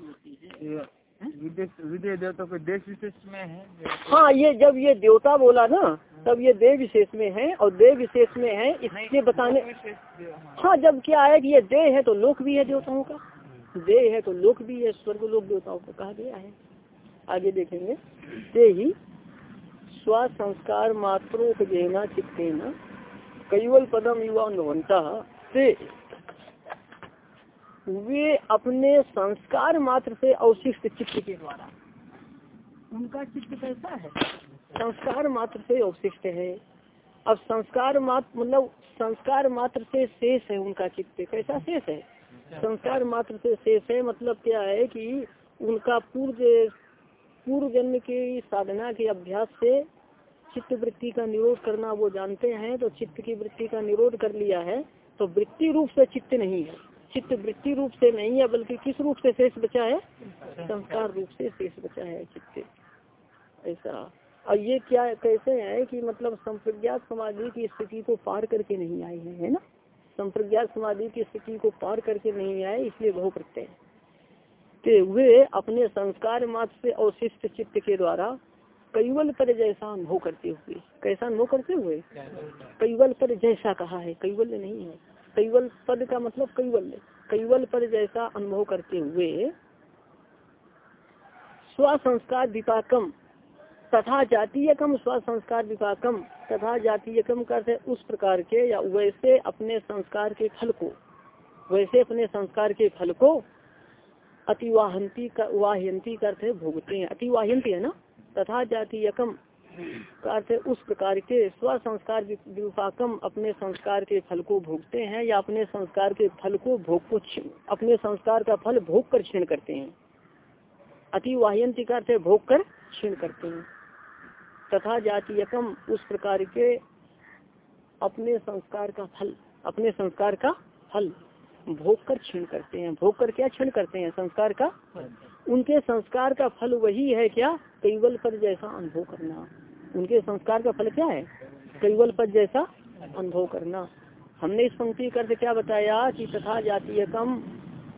है विदेश देवता को देश विशेष में है। हाँ ये जब ये देवता बोला ना तब ये देव विशेष में है और देव विशेष में है इसके बताने हाँ। जब क्या है कि ये देह है तो लोक भी है देवताओं का। देह है तो लोक भी है स्वर्ग लोक देवताओं को कहा गया है। आगे देखेंगे। ते ही स्व संस्कार मात्रोपजेना चित्तेना कैवल पदम युवा नवंता से वे अपने संस्कार मात्र से अवशिष्ट चित्त के द्वारा। उनका चित्त कैसा है? संस्कार मात्र से अवशिष्ट है। अब संस्कार मात्र मतलब संस्कार मात्र से शेष है उनका चित्त। कैसा शेष है? संस्कार मात्र से शेष है मतलब क्या है कि उनका पूर्व पूर्व जन्म की साधना के अभ्यास से चित्त वृत्ति का निरोध करना वो जानते हैं तो चित्त की वृत्ति का निरोध कर लिया है तो वृत्ति रूप से चित्त नहीं है। चित्त वृत्ति रूप से नहीं है बल्कि किस रूप से शेष बचा है? संस्कार रूप से शेष बचा है चित्त। ऐसा। और ये क्या कैसे है कि मतलब संप्रज्ञात समाधि की स्थिति को पार करके नहीं आए हैं है ना? संप्रज्ञात समाधि की स्थिति को पार करके नहीं आए इसलिए बहु प्रत्यय के वे अपने संस्कार मात्र से अवशिष्ट चित्त के द्वारा कैवल पर जैसा अनुभव करते हुए कैसा अनुभव करते हुए? कैवल पर जैसा कहा है कैवल्य नहीं है। कैवल पद का मतलब कैवल्य कैवल पद जैसा अनुभव करते हुए स्व संस्कार विपाकम, तथा जातीय कम स्व संस्कार विपाकम, तथा जातीय कम करते उस प्रकार के या वैसे अपने संस्कार के फल को, वैसे अपने संस्कार के फल को अतिवाहंती का, वाहयंती करते भोगते हैं। अतिवाहयंती है ना? तथा जातीय कम अर्थ उस प्रकार के स्व संस्कार विपाकम अपने संस्कार के फल को भोगते हैं या अपने संस्कार के फल को भोग को अपने संस्कार का फल भोग कर क्षीण करते हैं। अति वाहयंती का अर्थ भोग कर क्षीण करते हैं। तथा जातीयकम उस प्रकार के अपने संस्कार का फल अपने संस्कार का फल भोग कर क्षीण करते हैं। भोग कर क्या क्षीण करते हैं? संस्कार का? उनके संस्कार का फल वही है क्या? कैवल पद जैसा अनुभव करना। उनके संस्कार का फल क्या है? कैवल पद जैसा अनुभव करना। हमने इस पंक्ति कर क्या बताया कि तथा जातीय कम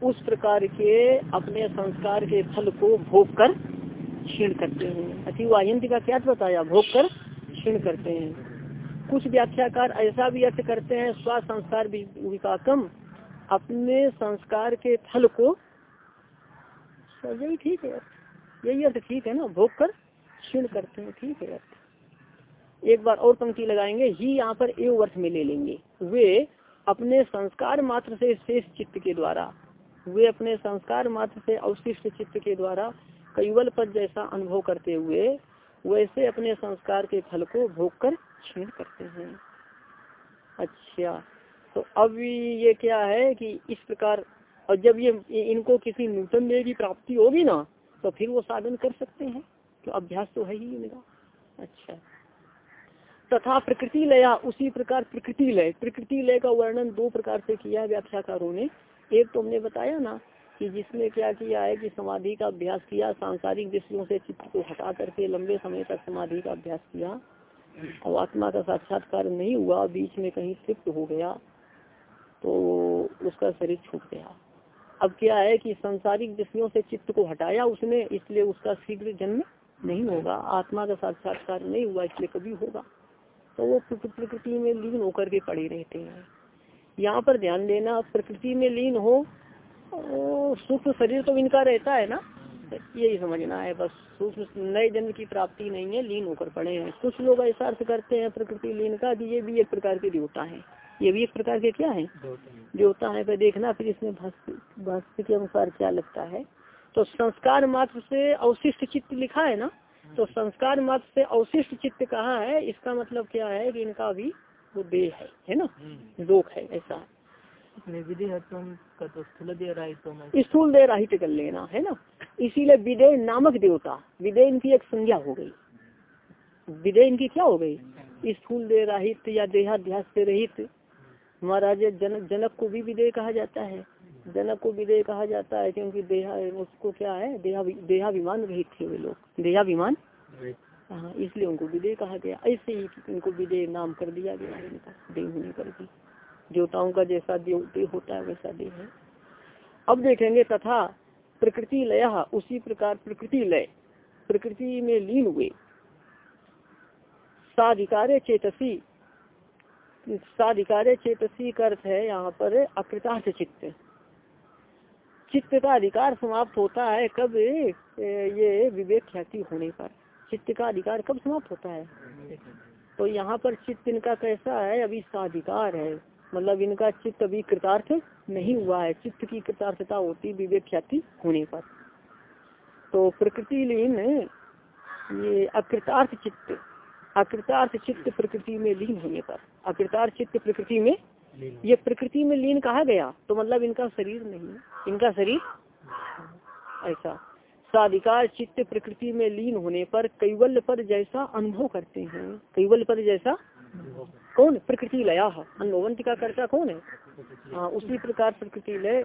उस प्रकार के अपने संस्कार के फल को भोग कर क्षीण करते हैं। अति वायंत का क्या बताया? भोग कर क्षीण करते हैं। कुछ व्याख्याकार ऐसा भी अर्थ करते हैं, स्व संस्कार विकाकम, अपने संस्कार के फल को ठीक है। यही अर्थ ठीक है ना, भोग कर क्षीण करते हैं, ठीक है। अर्थ एक बार और पंक्ति लगाएँगे, ही यहाँ पर एव वर्ष में ले लेंगे। वे अपने संस्कार मात्र से शेष चित्त के द्वारा, वे अपने संस्कार मात्र से अवशिष्ट चित्त के द्वारा कैवल पद जैसा अनुभव करते हुए, वैसे अपने संस्कार के फल को भोग कर क्षीण करते हैं। अच्छा तो अब ये क्या है कि इस प्रकार, और जब ये इनको किसी नूतन देह की प्राप्ति होगी ना तो फिर वो साधन कर सकते हैं। तो अभ्यास तो है ही इनका अच्छा। तथा प्रकृति लया, उसी प्रकार प्रकृति लय। प्रकृति लय का वर्णन दो प्रकार से किया व्याख्याकारों ने। एक तो हमने बताया ना कि जिसने क्या किया है कि समाधि का अभ्यास किया, सांसारिक दृष्टियों से चित्त को हटा करके लंबे समय तक समाधि का अभ्यास किया। और आत्मा का साक्षात्कार नहीं हुआ, बीच में कहीं तृप्त हो गया तो उसका शरीर छूट गया। अब क्या है कि संसारिक दृष्टियों से चित्त को हटाया उसने, इसलिए उसका शीघ्र जन्म नहीं होगा, आत्मा का साक्षात्कार नहीं हुआ, इसलिए कभी होगा। तो वो प्रकृति में लीन होकर के पड़े रहते हैं। यहाँ पर ध्यान देना, प्रकृति में लीन हो सूक्ष्म शरीर तो इनका रहता है ना? यही समझना है बस, सूक्ष्म, नए जन्म की प्राप्ति नहीं है, लीन होकर पड़े हैं। कुछ लोग ऐसा अर्थ करते हैं प्रकृति लीन कि ये भी एक प्रकार के देवता है। ये भी एक प्रकार के क्या है? देवता है पर देखना फिर इसमें भाष्य के अनुसार क्या लगता है। तो संस्कार मात्र से अवशिष्ट चित्त लिखा है ना? तो संस्कार मात्र से अवशिष्ट चित्त कहाँ है? इसका मतलब क्या है कि इनका भी वो देह है है ना? लोक है ऐसा तो स्थूल दे राहित कर लेना है ना? इसीलिए विदेह नामक देवता विदेह इनकी एक संज्ञा हो गई। विदेह इनकी क्या हो गई? स्थूल दे राहित या देहाध्यास से रहित महाराज जनक जनक को भी विदेह कहा जाता है। जनक को विदेह कहा जाता है क्योंकि देहा उसको क्या है? देहा देहाभिमान रहित थे वे लोग। देहाभिमान? हाँ इसलिए उनको विदेह कहा गया। ऐसे ही उनको विदेह नाम कर दिया गया है इनका देह होने पर भी। देवताओं का जैसा देह होता है वैसा देह है। अब देखेंगे तथा प्रकृति लय उसी प्रकार प्रकृति लय। प्रकृति में लीन हुए। साधिकारे चेतसी साधिकारे चेतसी अर्थ है, यहाँ पर अकृतार्थ चित्त। चित्त का अधिकार समाप्त होता है कब ये विवेक ख्याति होने पर। चित्त का अधिकार कब समाप्त होता है? तो यहाँ पर चित्त इनका कैसा है? अभी साधिकार है। मतलब इनका चित्त अभी कृतार्थ नहीं हुआ है। चित्त की कृतार्थता होती विवेक ख्याति होने पर। तो प्रकृति लीन ये अकृतार्थ चित्त अकृतार्थ चित्त प्रकृति में लीन होने पर। अकृतार्थ चित्त प्रकृति में ये प्रकृति में लीन कहा गया? तो मतलब इनका शरीर नहीं इनका शरीर ऐसा। साधिकार चित्त प्रकृति में लीन होने पर कैवल्य पर जैसा अनुभव करते हैं। कैवल्य पर जैसा कौन? प्रकृति लया अनुभवंत का कर्ता कौन है? हाँ उसी प्रकार प्रकृति लय।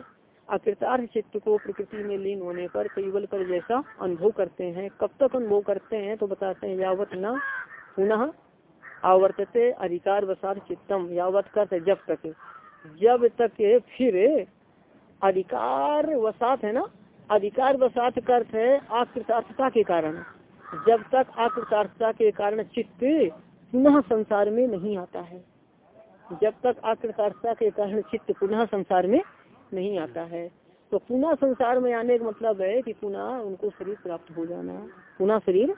अकृतार्थ चित्त को प्रकृति में लीन होने पर कैवल पर जैसा अनुभव करते हैं। कब तक अनुभव करते हैं तो बताते हैं यावत न पुनः आवर्तते अधिकार वसात चित्तम, यावत कर जब तक। जब तक फिर अधिकार वसात है ना, अधिकार वसात का है आकृतार्थता के कारण। जब तक आकृतार्थता के कारण चित्त पुनः संसार में नहीं आता है। जब तक आकृतार्थता के कारण चित्त पुनः संसार में नहीं आता है। तो पुनः संसार में आने का मतलब है कि पुनः उनको शरीर प्राप्त हो जाना, पुनः शरीर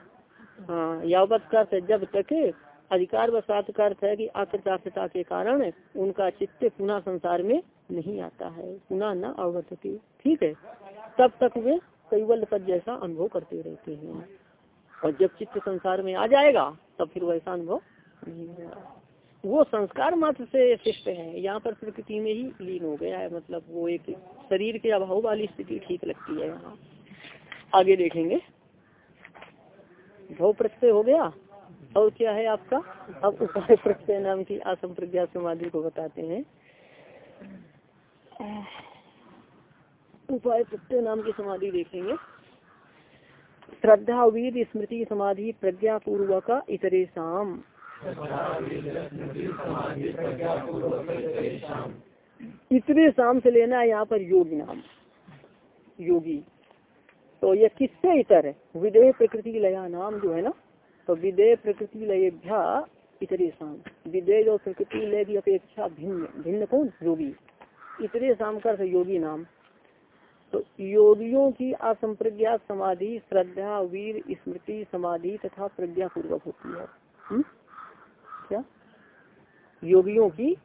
हाँ यावत का जब तक अधिकार व सात का अर्थ है कि आकृतार्थता के कारण उनका चित्त पुनः संसार में नहीं आता है, पुनः न अवगति ठीक है? तब तक वे कैवल पद जैसा अनुभव करते रहते हैं। और जब चित्त संसार में आ जाएगा, तब फिर वैसा अनुभव नहीं होगा। वो संस्कार मात्र से शिष्ट है। यहाँ पर प्रकृति में ही लीन हो गया है। मतलब वो एक शरीर के अभाव वाली स्थिति ठीक लगती है यहाँ। आगे देखेंगे। भव प्रत्यय हो गया। और क्या है आपका? अब उपाय प्रत्यय नाम की आसम प्रज्ञा समाधि को बताते हैं। उपाय प्रत्यय नाम की समाधि देखेंगे। श्रद्धा वीर स्मृति समाधि प्रज्ञा पूर्वक इतरे शाम। इतने शाम से लेना है यहाँ पर योगी नाम। योगी। तो ये किससे इतर है? विदेह प्रकृति लया नाम जो है ना? तो विदेह प्रकृति लयभ्या इतरे शाम विदेह और प्रकृति लय की अपेक्षा भिन्न भिन्न कौन? योगी। इतरे शाम कर योगी नाम। तो योगियों की असंप्रज्ञात समाधि, श्रद्धा, वीर, स्मृति, समाधि तथा प्रज्ञा पूर्वक होती है। हुँ? क्या? योगियों की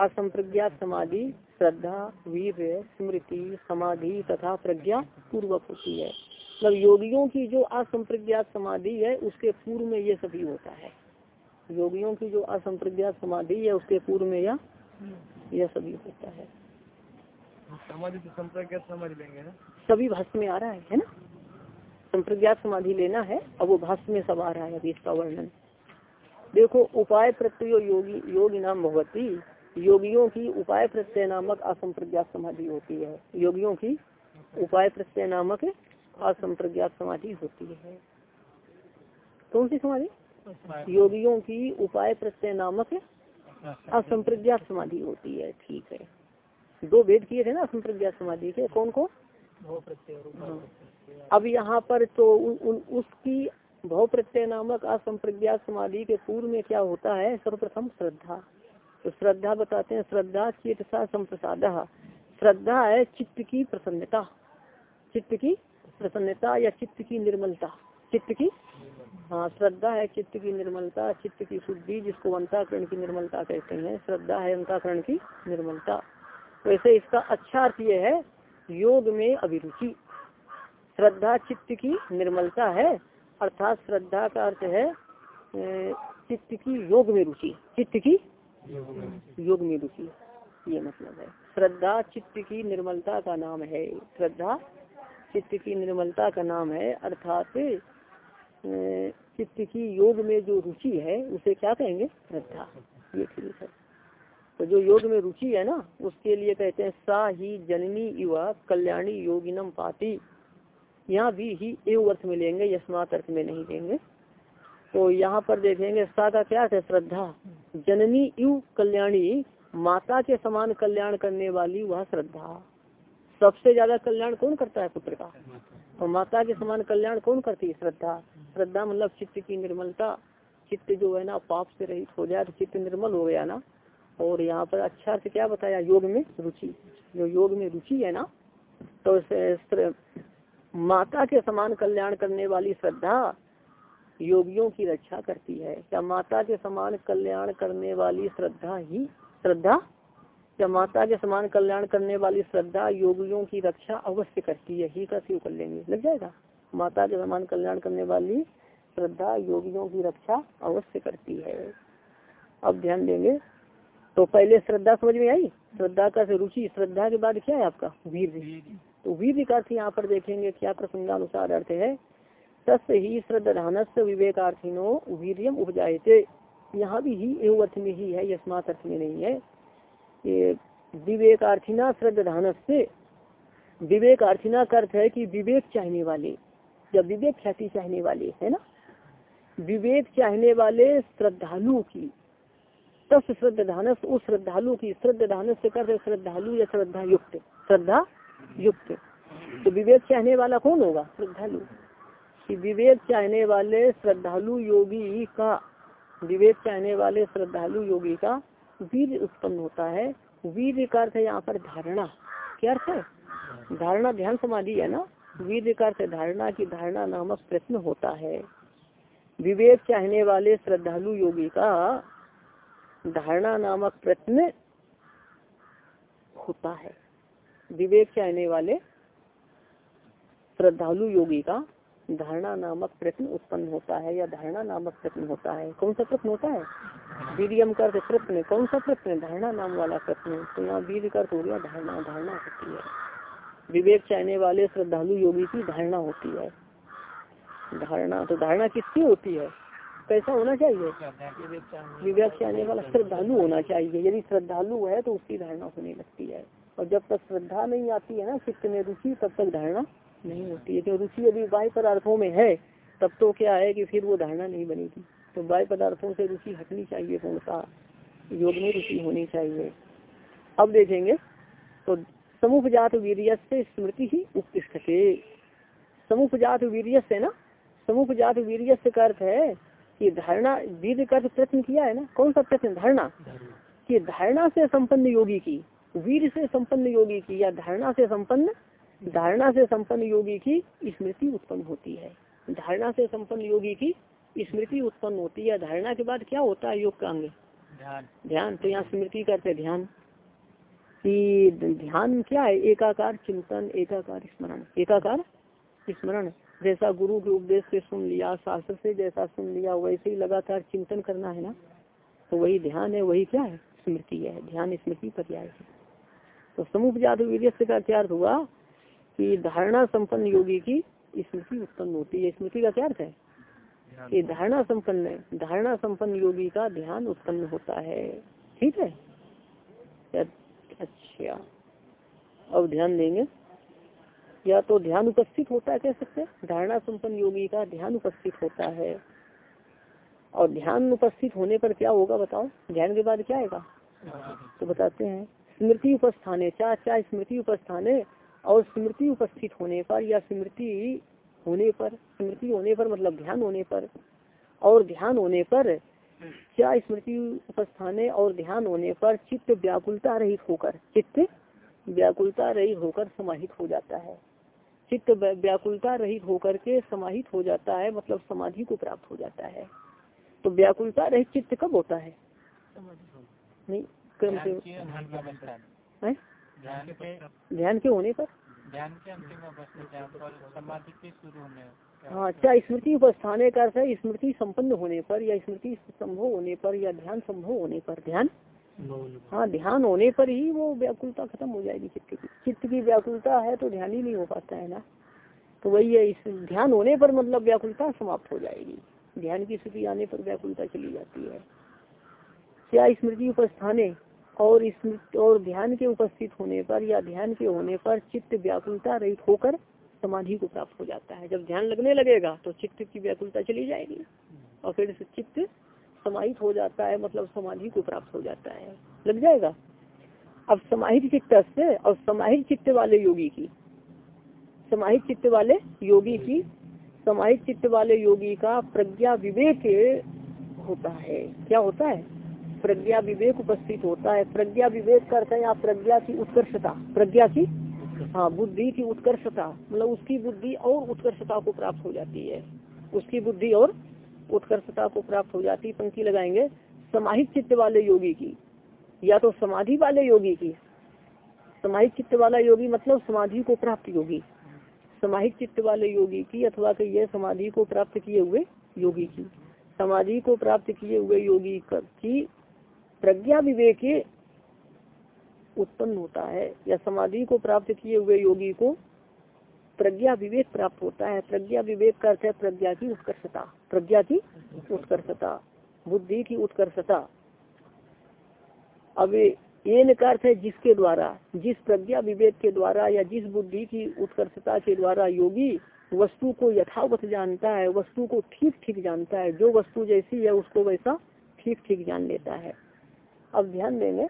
असंप्रज्ञात समाधि, श्रद्धा, वीर, स्मृति, समाधि तथा प्रज्ञा पूर्वक होती है। मतलब योगियों की जो असंप्रज्ञात समाधि है उसके पूर्व में ये सभी होता है। योगियों की जो असंप्रज्ञात समाधि है उसके पूर्व में यह यह सभी होता है। समाधि से संप्रज्ञात समाधि लेंगे ना? सभी भाष्य में आ रहा है है ना? संप्रज्ञात समाधि लेना है अब वो भाष्य में सब आ रहा है अभी इसका वर्णन। देखो उपाय प्रत्यय योगी योगी नाम भगवती योगियों की उपाय प्रत्यय नामक असंप्रज्ञात समाधि होती है। योगियों की उपाय प्रत्यय नामक असंप्रज्ञात समाधि होती है। कौन सी समाधि? योगियों की उपाय प्रत्यय नामक असंप्रज्ञात समाधि होती है। ठीक है। दो भेद किए थे ना असंप्रज्ञात समाधि के। कौन को हाँ। अब यहाँ पर तो उ, उ, उसकी भव प्रत्यय नामक असंप्रज्ञात समाधि के पूर्व में क्या होता है? सर्वप्रथम श्रद्धा। तो श्रद्धा बताते हैं। श्रद्धा चित्त सा संप्रसाद। श्रद्धा है चित्त की प्रसन्नता। चित्त की प्रसन्नता या चित्त की निर्मलता? चित्त की? हाँ श्रद्धा है, चित्त की निर्मलता, चित्त की शुद्धि, जिसको अंताकरण की निर्मलता कहते हैं। श्रद्धा है, अंताकरण की निर्मलता। वैसे इसका अच्छा अर्थ यह है, योग में अभिरुचि। श्रद्धा, चित्त की निर्मलता है, अर्थात श्रद्धा का अर्थ है चित्त की योग में रुचि। चित्त की योग में रुचि। ये मतलब है। श्रद्धा, चित्त की निर्मलता का नाम है। श्रद्धा चित्त की निर्मलता का नाम है, अर्थात चित्त की योग में जो रुचि है, उसे क्या कहेंगे? श्रद्धा। ये ठीक है। तो जो योग में रुचि है ना, उसके लिए कहते हैं, सा ही जननी युवा कल्याणी योगिनम पाती। यहाँ भी ही एव अर्थ में लेंगे यशमात अर्थ में नहीं लेंगे। तो यहाँ पर देखेंगे, सा का क्या है? श्रद्धा। जननी युव कल्याणी, माता के समान कल्याण करने वाली वह श्रद्धा। सबसे ज़्यादा कल्याण कौन करता है पुत्र का? और माता के समान कल्याण कौन करती है श्रद्धा? श्रद्धा मतलब चित्त की निर्मलता। चित्त जो है ना, पाप से रहित हो जाए तो चित्त निर्मल हो गया ना। और यहाँ पर अच्छा से क्या बताया? योग में रुचि। जो योग में रुचि है ना तो माता के समान कल्याण करने वाली श्रद्धा योगियों की रक्षा करती है। क्या माता के समान कल्याण करने वाली श्रद्धा ही, श्रद्धा क्या माता के समान कल्याण करने वाली श्रद्धा योगियों की रक्षा अवश्य करती है ही का सिव कर लेंगे। लग जाएगा? माता के समान कल्याण करने वाली श्रद्धा योगियों की रक्षा अवश्य करती है। अब ध्यान देंगे। तो पहले श्रद्धा समझ में आई? श्रद्धा का रुचि श्रद्धा के बाद क्या है आपका? वीर। तो वीर का अर्थ यहाँ पर देखेंगे क्या प्रसंगानुसार अर्थ है। तस् ही श्रद्धानस विवेकार्थिनो वीरियम उपजाते यहाँ भी ही एवं अर्थ में ही है यशमात अर्थ में नहीं है। ये विवेकार्थिना श्रद्धानस से विवेकार्थिना का अर्थ है कि विवेक चाहने वाले जब विवेक ख्याति चाहने वाले, है ना? विवेक चाहने वाले श्रद्धालु की तस् श्रद्धानस, उस श्रद्धालु की, श्रद्धानस से करते श्रद्धालु या श्रद्धा युक्त श्रद्धा युक्त तो विवेक चाहने वाला कौन होगा? श्रद्धालु। कि विवेक चाहने वाले श्रद्धालु योगी का, विवेक चाहने वाले श्रद्धालु योगी का वीर उत्पन्न होता है। वीर का अर्थ है यहाँ पर धारणा। क्या अर्थ है? धारणा ध्यान समाधि है ना। वीर का अर्थ धारणा की धारणा नामक प्रश्न होता है। विवेक चाहने वाले श्रद्धालु योगी का धारणा नामक प्रश्न होता है। विवेक चाहने वाले श्रद्धालु योगी का धारणा नामक प्रश्न उत्पन्न होता है या धारणा नामक प्रश्न होता है? कौन सा प्रश्न होता है? वीरियम कर प्रश्न कौन सा प्रश्न धारणा नाम वाला प्रश्न तो यहाँ वीर कर धारणा धारणा होती है। विवेक चाहने वाले श्रद्धालु योगी की धारणा होती है। धारणा तो धारणा किसकी होती है? कैसा होना चाहिए? विवेक चाहने वाला श्रद्धालु होना चाहिए। यदि श्रद्धालु है तो उसकी धारणा होने लगती है। और जब तक श्रद्धा नहीं आती है ना, चित्त में रुचि, तब तक धारणा नहीं होती है। क्योंकि रुचि यदि बाह्य पदार्थों में है, तब तो क्या है कि फिर वो धारणा नहीं बनेगी। तो बाह्य पदार्थों से रुचि हटनी चाहिए पूर्णता। योग में रुचि होनी चाहिए। अब देखेंगे तो समुपजात वीर से स्मृति ही उत्तिष्ठते। समुपजात वीर से ना? समुपजात वीर से अर्थ है कि धारणा वीर का प्रश्न किया है ना? कौन सा प्रश्न? धारणा। कि धारणा से संपन्न योगी की, वीर से संपन्न योगी की या धारणा से संपन्न धारणा से संपन्न योगी की स्मृति उत्पन्न होती है। धारणा से संपन्न योगी की स्मृति उत्पन्न होती है। धारणा के बाद क्या होता है योग का अंग? ध्यान। तो यहाँ स्मृति करते ध्यान। कि ध्यान क्या है? एकाकार चिंतन एकाकार स्मरण। एकाकार स्मरण। जैसा गुरु के उपदेश से सुन लिया शास्त्र से जैसा सुन लिया वैसे ही लगातार चिंतन करना है ना? तो वही ध्यान है वही क्या है? स्मृति है। ध्यान स्मृति पर्याय है। तो समूह जादु वीर का क्या अर्थ हुआ? कि धारणा संपन्न योगी की स्मृति उत्पन्न होती है। स्मृति का क्या अर्थ है? कि धारणा संपन्न धारणा संपन्न योगी का ध्यान उत्पन्न होता है। ठीक है? अच्छा। अब ध्यान देंगे। या तो ध्यान उपस्थित होता है कह सकते धारणा संपन्न योगी का ध्यान उपस्थित होता है। और ध्यान उपस्थित होने पर क्या होगा बताओ? ध्यान के बाद क्या आएगा? तो बताते हैं। स्मृति उपस्थाने चाह चाह स्मृति उपस्थाने और स्मृति उपस्थित होने पर या स्मृति होने पर स्मृति होने पर मतलब ध्यान होने पर और ध्यान होने पर क्या स्मृति उपस्थाने और ध्यान होने पर चित्त व्याकुलता रहित होकर चित्त व्याकुलता रहित होकर समाहित हो जाता है। चित्त व्याकुलता रहित होकर के समाहित हो जाता है मतलब समाधि को प्राप्त हो जाता है। तो व्याकुलता रहित चित्त कब होता है? नहीं क्रम से ध्यान के होने पर? ध्यान के अंतिम समाधि के शुरू होने हाँ अच्छा स्मृति उपस्थाने का अर्थ है स्मृति संपन्न होने पर या स्मृति संभव होने पर या ध्यान संभव होने पर ध्यान। हाँ ध्यान होने पर ही वो व्याकुलता खत्म हो जाएगी चित्त की। चित्त की व्याकुलता है तो ध्यान ही नहीं हो पाता है ना। तो वही है इस ध्यान होने पर मतलब व्याकुलता समाप्त हो जाएगी। ध्यान की स्थिति आने पर व्याकुलता चली जाती है। क्या स्मृति उपस्थाने और स्मृति और ध्यान के उपस्थित होने पर या ध्यान के होने पर चित्त व्याकुलता रहित होकर समाधि को प्राप्त हो जाता है। जब ध्यान लगने लगेगा तो चित्त की व्याकुलता चली जाएगी और फिर चित्त समाहित हो जाता है मतलब समाधि को प्राप्त हो जाता है। लग जाएगा? अब समाहित चित्त से और समाहित चित्त वाले योगी की, समाहित चित्त वाले योगी की, समाहित चित्त वाले योगी का प्रज्ञा विवेक होता है। क्या होता है? प्रज्ञा विवेक उपस्थित होता है। प्रज्ञा विवेक करते हैं आप प्रज्ञा की उत्कर्षता। प्रज्ञा की हाँ बुद्धि की उत्कर्षता। मतलब उसकी बुद्धि और उत्कर्षता को प्राप्त हो जाती है। उसकी बुद्धि और उत्कर्षता को प्राप्त हो जाती पंक्ति लगाएँगे। समाहित चित्त वाले योगी की। या तो समाधि वाले योगी की। समाहित चित्त वाला योगी मतलब समाधि को प्राप्त योगी। समाहित चित्त वाले योगी की अथवा कि यह समाधि को प्राप्त किए हुए योगी की। समाधि को प्राप्त किए हुए योगी की प्रज्ञा विवेक उत्पन्न होता है। या समाधि को प्राप्त किए हुए योगी को प्रज्ञा विवेक प्राप्त होता है। प्रज्ञा विवेक का अर्थ है प्रज्ञा की उत्कर्षता। प्रज्ञा की उत्कर्षता। बुद्धि की उत्कर्षता। अब ये अर्थ है जिसके द्वारा, जिस प्रज्ञा विवेक के द्वारा या जिस बुद्धि की उत्कर्षता के द्वारा योगी वस्तु को यथावत जानता है, वस्तु को ठीक ठीक जानता है। जो वस्तु जैसी है, उसको वैसा ठीक ठीक जान लेता है। अब ध्यान देंगे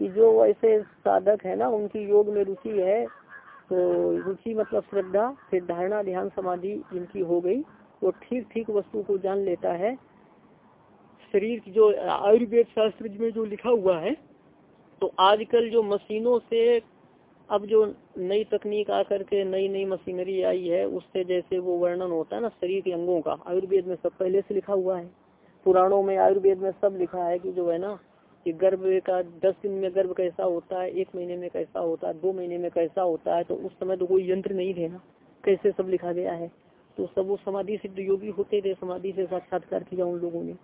कि जो ऐसे साधक है ना, उनकी योग में रुचि है तो रुचि मतलब श्रद्धा, फिर धारणा, ध्यान, समाधि जिनकी हो गई। वो ठीक ठीक वस्तु को जान लेता है। शरीर की जो आयुर्वेद शास्त्र में जो लिखा हुआ है तो आजकल जो मशीनों से अब जो नई तकनीक आकर के नई नई मशीनरी आई है, उससे जैसे वो वर्णन होता है ना, शरीर के अंगों का, आयुर्वेद में सब पहले से लिखा हुआ है। पुराणों में आयुर्वेद में सब लिखा है कि जो है ना कि गर्भ का दस दिन में गर्भ कैसा होता है, एक महीने में कैसा होता है, दो महीने में कैसा होता है तो उस समय तो कोई यंत्र नहीं थे ना। कैसे सब लिखा गया है? तो सब वो समाधि सिद्ध योगी होते थे, समाधि से साक्षात्कार किया उन लोगों ने।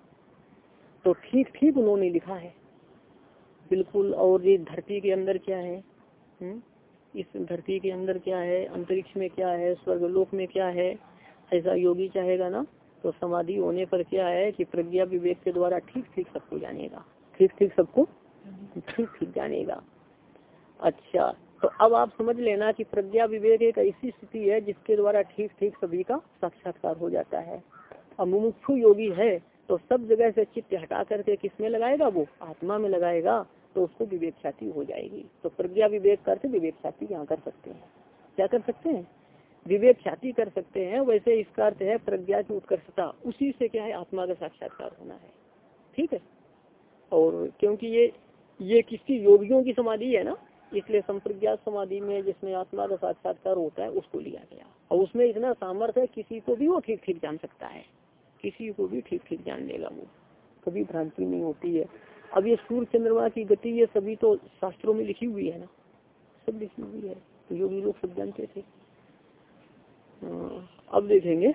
तो ठीक ठीक उन्होंने लिखा है। बिल्कुल, और ये धरती के अंदर क्या है? हम्म? इस धरती के अंदर क्या है? अंतरिक्ष में क्या है? स्वर्गलोक में क्या है? ऐसा योगी चाहेगा ना तो समाधि होने पर क्या है कि प्रज्ञा विवेक के द्वारा ठीक ठीक सबको जानेगा। ठीक ठीक सबको ठीक ठीक जानेगा। अच्छा तो अब आप समझ लेना कि प्रज्ञा विवेक एक ऐसी स्थिति है जिसके द्वारा ठीक ठीक सभी का साक्षात्कार हो जाता है। अब मुमुक्षु योगी है तो सब जगह से चित्त हटा करके किसमें लगाएगा वो? आत्मा में लगाएगा तो उसको विवेक ख्याति हो जाएगी। तो प्रज्ञा विवेक करके विवेक ख्याति यहाँ कर सकते हैं। क्या कर सकते हैं? विवेक ख्याति कर सकते हैं, वैसे इसका अर्थ है प्रज्ञा की उत्कर्षता। उसी से क्या है? आत्मा का साक्षात्कार होना है। ठीक है? और क्योंकि ये ये किसकी योगियों की समाधि है ना इसलिए संप्रज्ञात समाधि में जिसमें आत्मा का साक्षात्कार होता है उसको लिया गया। और उसमें इतना सामर्थ्य है किसी को भी वो ठीक ठीक जान सकता है। किसी को भी ठीक ठीक जान लेगा वो। कभी भ्रांति नहीं होती है। अब ये सूर्य चंद्रमा की गति ये सभी तो शास्त्रों में लिखी हुई है ना। सब लिखी हुई है। तो योगी लोग सब जानते थे। हाँ, अब देखेंगे।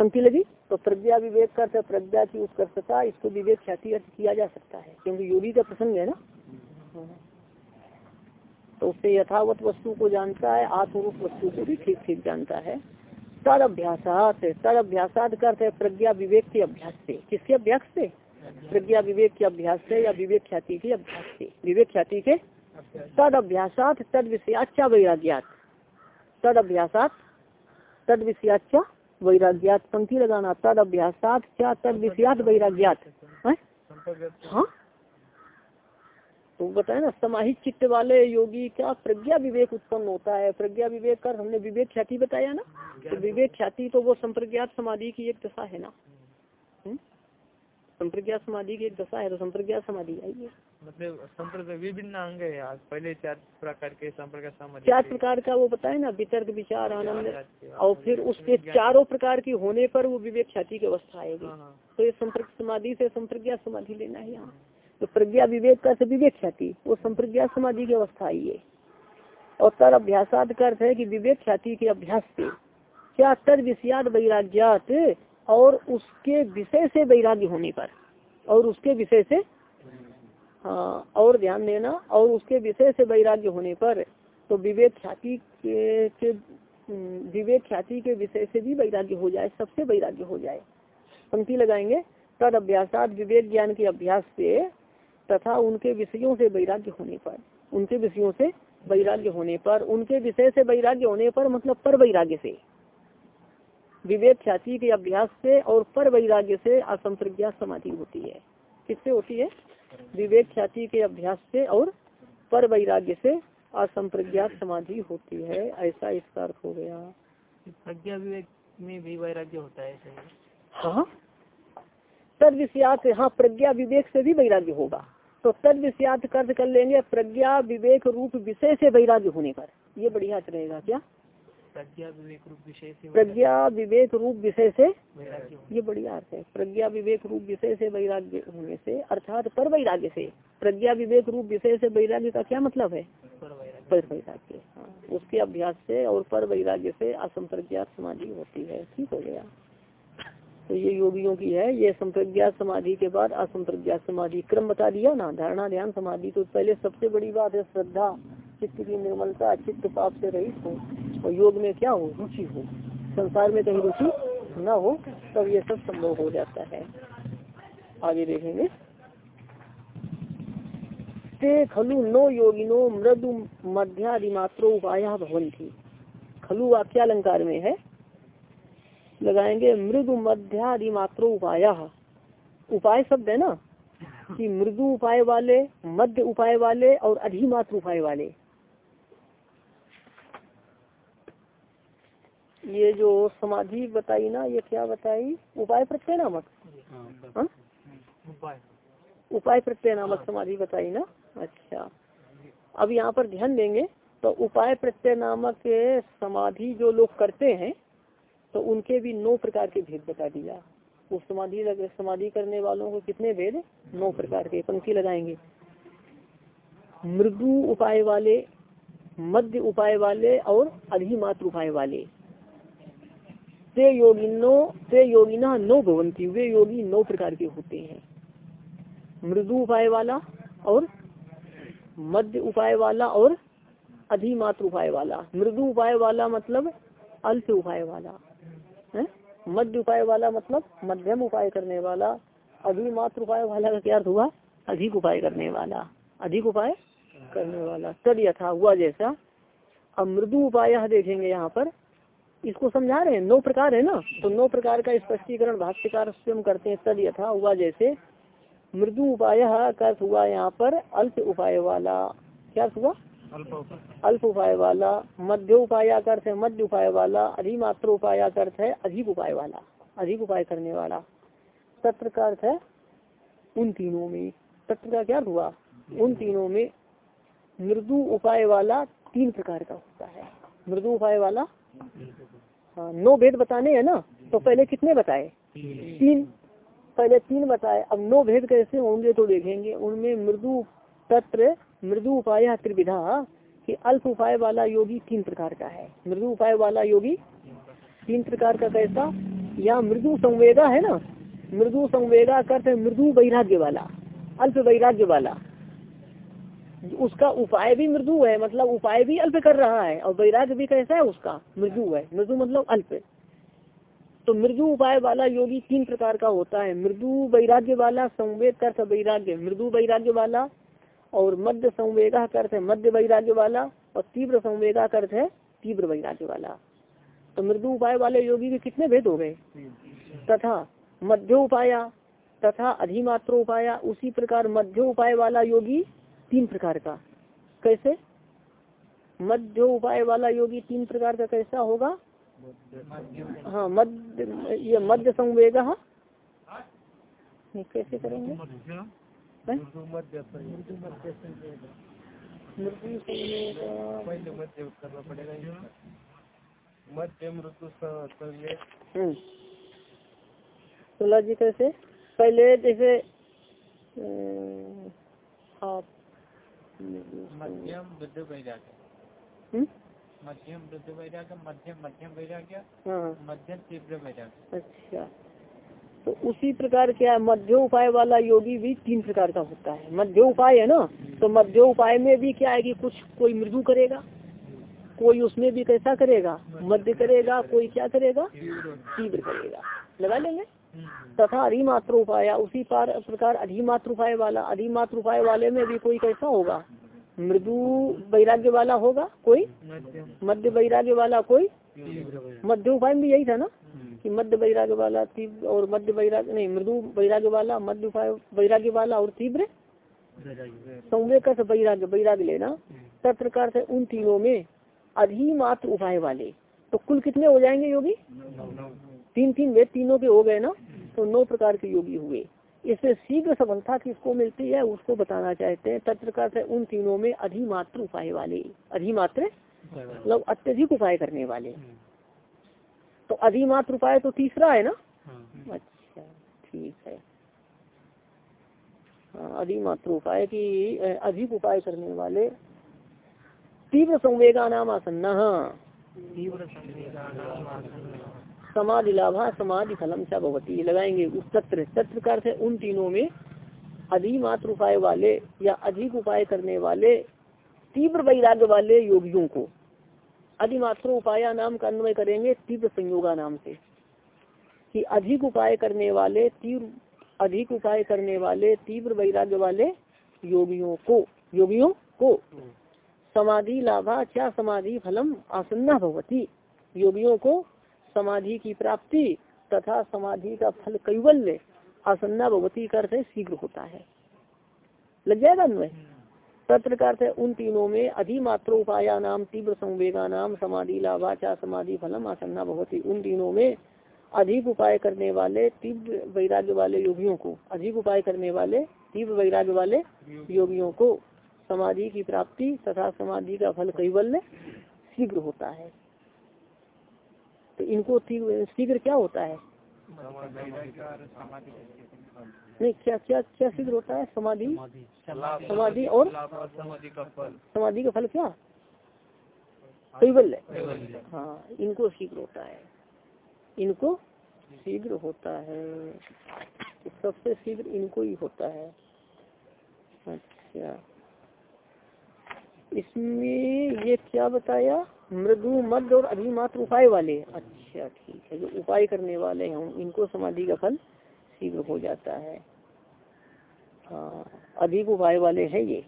पंक्ति लगी तो प्रज्ञा विवेक कर प्रज्ञा की उत्कर्षता इसको विवेक ख्याति अर्थ किया जा सकता है। क्योंकि योगी का प्रसंग है ना? तो उससे यथावत वस्तु को जानता है, आत्मरूप वस्तु को भी ठीक ठीक जानता है। तद अभ्यासात तद अभ्यासात करते प्रज्ञा विवेक के अभ्यास से। किसके अभ्यास से? प्रज्ञा विवेक के अभ्यास से या विवेक ख्याति के अभ्यास से। विवेक ख्याति के? तद अभ्यासात, तद विषयाचा वैराग्यात। तद अभ्यासात, तद विषयाचा वैराग्यात, पंक्ति लगाना, तद अभ्यासात क्या तद विषयात वैराग्यात। हाँ? तो बताए ना, समाहित चित्त वाले योगी का प्रज्ञा विवेक उत्पन्न होता है। प्रज्ञा विवेक कर हमने विवेक ख्याति बताया ना? तो विवेक ख्याति तो वो संप्रज्ञात समाधि की एक दशा है ना? संप्रज्ञा समाधि की एक दशा है तो संप्रज्ञा समाधि, आइए। मतलब संप्रज्ञा विभिन्न अंग है पहले चार प्रकार के संप्रज्ञा समाधि चार प्रकार का वो बताए ना वितर्क विचार आनंद और फिर उसके चारों प्रकार की होने पर वो विवेक ख्याति की अवस्था आएगी। हाँ, हाँ। तो ये संपर्क समाधि से संप्रज्ञा समाधि लेना है यहाँ। तो प्रज्ञा विवेक का विवेक ख्याति वो संप्रज्ञा समाधि की अवस्था आई है। और तर अभ्यासाद का अर्थ है कि विवेक ख्याति के अभ्यास से क्या तर विषयाद वैराग्यात और उसके विषय से वैराग्य होने पर और उसके विषय से हाँ और ध्यान देना और उसके विषय से वैराग्य होने पर तो विवेक ख्याति के, के विवेक ख्याति के विषय से भी वैराग्य हो जाए सबसे वैराग्य हो जाए। पंक्ति लगाएँगे। तद अभ्यासात विवेक ज्ञान के अभ्यास से तथा उनके विषयों से वैराग्य होने पर उनके विषयों से वैराग्य होने पर उनके विषय से वैराग्य होने पर मतलब पर वैराग्य से। विवेक ख्याति के अभ्यास से और पर वैराग्य से असंप्रज्ञा समाधि होती है। किससे होती है? विवेक ख्याति के अभ्यास से और पर वैराग्य से असंप्रज्ञात समाधि होती है। ऐसा इसका अर्थ हो गया। प्रज्ञा विवेक में भी वैराग्य होता है ऐसे। हाँ? तद विषयात हाँ प्रज्ञा विवेक से भी वैराग्य होगा। तो तद विषयात कर्ज कर लेंगे प्रज्ञा विवेक रूप विषय से वैराग्य होने पर। ये बढ़िया रहेगा क्या? प्रज्ञा विवेक रूप विषय से प्रज्ञा विवेक रूप विषय से? ये बढ़िया अर्थ है। प्रज्ञा विवेक रूप विषय से वैराग्य होने से अर्थात पर वैराग्य से। प्रज्ञा विवेक रूप विषय से वैराग्य का क्या मतलब है। पर वैराग्य हाँ। उसके अभ्यास से और पर वैराग्य से असंप्रज्ञात समाधि होती है। ठीक हो गया। तो ये योगियों की है ये संप्रज्ञात समाधि के बाद असंप्रज्ञात समाधि। क्रम बता दिया ना धारणा ध्यान समाधि। तो पहले सबसे बड़ी बात है श्रद्धा चित्त की निर्मलता चित्त पाप से रहित हो। और योग में क्या हो? रुचि हो। संसार में कहीं रुचि न हो, तब ये सब संभव हो जाता है। आगे देखेंगे। ते खलु नो योगिनो मृदु मध्यादिमात्रो उपाया भवंती खलु वाक्यालंकार में है। लगाएँगे मृदु मध्यादिमात्रो उपाय। उपाय शब्द है ना? कि मृदु उपाय वाले, मध्य उपाय वाले और अधिमात्र उपाय वाले। ये जो समाधि बताई ना, ये क्या बताई? उपाय प्रत्यय नामक। हाँ? उपाय प्रत्यय नामक समाधि बताई ना? अच्छा। अब यहाँ पर ध्यान देंगे तो उपाय प्रत्यय नामक समाधि जो लोग करते हैं तो उनके भी नौ प्रकार के भेद बता दिया। उस समाधि समाधि करने वालों को कितने भेद? नौ प्रकार के पंक्ति लगाएँगे। मृदु उपाय वाले, मध्य उपाय वाले और अधिमात्र उपाय वाले। ते योगिनो ते योगिना नौ भवंती, वे योगी नौ प्रकार के होते हैं। मृदु उपाय वाला और मध्य उपाय वाला और अधिमात्र उपाय वाला। मृदु उपाय वाला मतलब अल्प उपाय वाला, है? मध्य उपाय वाला मतलब मध्यम उपाय करने वाला। अधिमात्र उपाय वाला का क्या अर्थ हुआ? अधिक उपाय करने वाला, अधिक उपाय करने वाला। तद यथा हुआ जैसा। अब मृदु उपाय देखेंगे यहाँ पर। इसको समझा रहे हैं? नौ प्रकार है ना? तो नौ प्रकार का स्पष्टीकरण भाष्यकार स्वयं करते हैं तद यथा हुआ जैसे मृदु उपाय का हुआ यहाँ पर अल्प उपाय वाला। क्या हुआ? अल्प उपाय वाला। मध्य उपाय का अर्थ है मध्य उपाय वाला। अधिमात्र उपाय का अर्थ है अधिक उपाय वाला। अधिक उपाय करने वाला। तत्र का अर्थ है उन तीनों में। तत्र का क्या हुआ? उन तीनों में मृदु उपाय वाला तीन प्रकार का होता है। मृदु उपाय वाला हाँ नौ भेद बताने हैं ना? तो पहले कितने बताए? तीन। पहले तीन बताए। अब नौ भेद कैसे होंगे तो देखेंगे। उनमें मृदु तत्र, मृदु उपाय त्रिविधा, कि अल्प उपाय वाला योगी तीन प्रकार का है। मृदु उपाय वाला योगी तीन प्रकार का कैसा? या मृदु संवेगा है ना? मृदु संवेगा करते मृदु वैराग्य वाला, अल्प वैराग्य वाला। उसका उपाय भी मृदु है मतलब उपाय भी अल्प कर रहा है, और वैराग्य भी कैसा है उसका? मृदु है। मृदु मतलब अल्प। तो मृदु उपाय वाला योगी तीन प्रकार का होता है। मृदु वैराग्य वाला संवेद करते वैराग्य। मृदु वैराग्य वाला और मध्य संवेगा अर्थ है मध्य वैराग्य वाला और तीव्र संवेगा अर्थ है तीव्र वैराग्य वाला। तो मृदु उपाय वाले योगी के कितने भेद हो गए? तथा मध्य उपाया, तथा अधिमात्र उपाया, उसी प्रकार मध्य उपाय वाला योगी तीन प्रकार का। कैसे? मध्य उपाय वाला योगी तीन प्रकार का कैसा होगा? हाँ मध्य, ये मध्य संवेगा ये कैसे करेंगे? हैं? मध्य संवेद। सोलह जी कैसे? पहले जैसे आप मध्यम वृद्ध वैराग्य। हम्म? मध्यम वृद्ध वैराग्य मध्यम मध्यम वैराग्य हाँ। मध्यम तीव्र वैराग्य। अच्छा। तो उसी प्रकार क्या है? मध्य उपाय वाला योगी भी तीन प्रकार का होता है। मध्य उपाय है ना? तो मध्य उपाय में भी क्या है कि कुछ कोई मृदु करेगा कोई उसमें भी कैसा करेगा? मध्य करेगा कोई क्या करेगा? तीव्र करेगा। लगा लेंगे? तथा अधिमात्र उपाय उसी पार प्रकार अधिमात्र उपाय वाला अधिमात्र उपाय वाले में भी कोई कैसा होगा? मृदु वैराग्य वाला होगा कोई? मध्य वैराग्य वाला कोई? मध्य उपाय में यही था ना? कि मध्य वैराग्य वाला तीव्र और मध्य वैराग्य, नहीं, मृदु वैराग्य वाला मध्य उपाय वैराग्य वाला और तीव्र? संवेग का वैराग्य वैराग्य लेना। अर्थ है उन तीनों में अधिमात्र उपाय वाले। तो कुल कितने हो जाएँगे योगी? तीन तीन वेद तीनों के हो गए ना तो नौ प्रकार के योगी हुए। इससे शीघ्र सफलता किसको मिलती है उसको बताना चाहते हैं। तत्र का है उन तीनों में अधिमात्र उपाय वाले अधिमात्र मतलब अत्यधिक उपाय करने वाले। तो अधिमात्र उपाय तो तीसरा है ना? अच्छा ठीक है। हाँ, अधिमात्र उपाय की अधिक उपाय करने वाले। तीव्र संवेगा नाम आसन्न समाधि लाभा समाधि फलम चा भवती। ये लगाएँगे उस तत्र। तत्र का अर्थ है उन तीनों में अधिमात्र उपाय वाले या अधिक उपाय करने वाले, तीव्र वैराग्य वाले योगियों को अधिमात्र उपाया नाम का अन्वय करेंगे तीव्र संयोगा नाम से। कि अधिक उपाय करने वाले, तीव्र, अधिक उपाय करने वाले, तीव्र वैराग्य वाले योगियों को योगियों को समाधि लाभा क्या समाधि फलम आसन्ना भवती। योगियों को समाधि की प्राप्ति तथा समाधि का फल कैवल्य आसन्ना भवती का अर्थ शीघ्र होता है। लग जाएगा अन्वय? तत्र का अर्थ है उन तीनों में अधिमात्र उपाया नाम तीव्र संवेगा नाम समाधि लाभा चा समाधि फलम आसन्ना भवती। उन तीनों में अधिक उपाय करने वाले तीव्र वैराग्य वाले योगियों को अधिक उपाय करने वाले तीव्र वैराग्य वाले योगियों को समाधि की प्राप्ति तथा समाधि का फल कैवल्य शीघ्र होता है। तो इनको शीघ्र क्या होता है? नहीं, क्या क्या क्या शीघ्र होता है? समाधि? समाधि और? समाधि का फल समाधि का फल क्या? कैवल्य। हाँ इनको शीघ्र होता है। इनको शीघ्र होता है। तो सबसे शीघ्र इनको ही होता है। अच्छा। इसमें ये क्या बताया? मृदु मध्य और अधिमात्र उपाय वाले। अच्छा ठीक है, जो उपाय करने वाले हैं, इनको समाधि का फल शीघ्र हो जाता है। हाँ अधिक उपाय वाले हैं ये।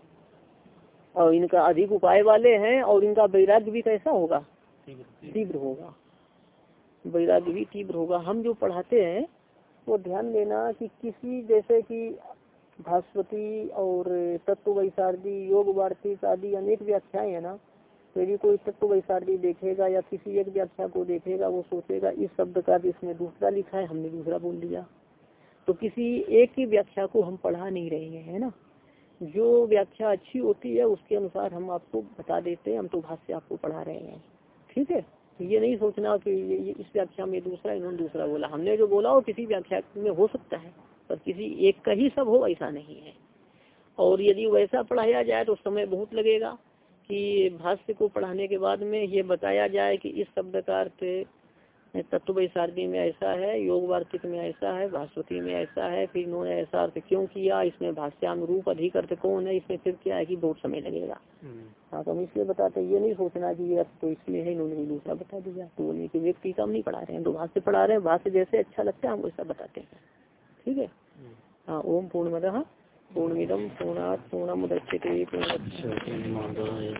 और इनका अधिक उपाय वाले हैं, और इनका वैराग्य भी कैसा होगा? तीव्र होगा। वैराग्य भी तीव्र होगा। हम जो पढ़ाते हैं, वो ध्यान देना कि किसी, जैसे कि भास्वती और तत्व वैशारदी योग वार्षिक आदि अनेक व्याख्याएँ है ना तो यदि कोई तत्व वैशारदी देखेगा या किसी एक व्याख्या को देखेगा, वो सोचेगा, इस शब्द का इसमें दूसरा लिखा है, हमने दूसरा बोल दिया। तो किसी एक ही व्याख्या को हम पढ़ा नहीं रहे हैं, है ना? जो व्याख्या अच्छी होती है, उसके अनुसार हम आपको बता देते हैं, हम तो भाष्य आपको पढ़ा रहे हैं। ठीक है? ये नहीं सोचना कि ये इस व्याख्या में दूसरा, इन्होंने दूसरा बोला। हमने जो बोला, वो किसी व्याख्या में हो सकता है। पर किसी एक का ही सब हो ऐसा नहीं है। और यदि वैसा पढ़ाया जाए तो समय बहुत लगेगा कि भाष्य को पढ़ाने के बाद में ये बताया जाए कि इस शब्द का अर्थ तत्व वैशारदी में ऐसा है योग वार्तिक में ऐसा है भास्वती में ऐसा है फिर इन्होंने ऐसा अर्थ क्यों किया इसमें भाष्यानुरूप अधिक अर्थ कौन है इसमें फिर क्या है कि बहुत समय लगेगा। हाँ तो हम इसलिए बताते हैं ये नहीं सोचना कि ये अर्थ तो इसलिए है इन्होंने दूसरा बता दिया। तो बोलिए कि व्यक्ति का हम नहीं पढ़ा रहे हैं तो भाष्य पढ़ा रहे हैं भाष्य जैसे अच्छा लगता है हम वैसा बताते हैं। ठीक है? हाँ ओम पूर्णमद पूर्णमिदम पूर्णात पूर्णमुदच्यते पूर्ण